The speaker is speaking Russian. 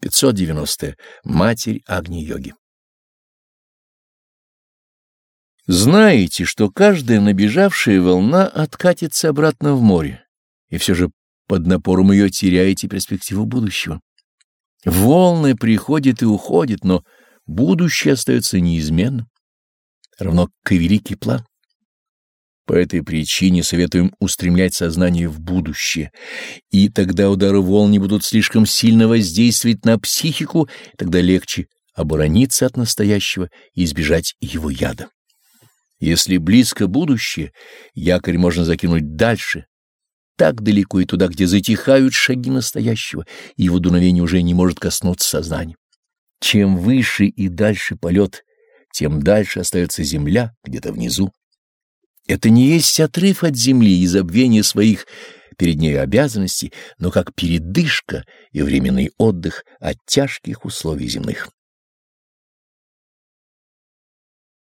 590. Матерь Агни-йоги. Знаете, что каждая набежавшая волна откатится обратно в море, и все же под напором ее теряете перспективу будущего. Волны приходят и уходят, но будущее остается неизменным, равно как и великий план. По этой причине советуем устремлять сознание в будущее, и тогда удары волн не будут слишком сильно воздействовать на психику, тогда легче оборониться от настоящего и избежать его яда. Если близко будущее, якорь можно закинуть дальше, так далеко и туда, где затихают шаги настоящего, и его дуновение уже не может коснуться сознания. Чем выше и дальше полет, тем дальше остается земля где-то внизу. Это не есть отрыв от земли и забвение своих перед ней обязанностей, но как передышка и временный отдых от тяжких условий земных.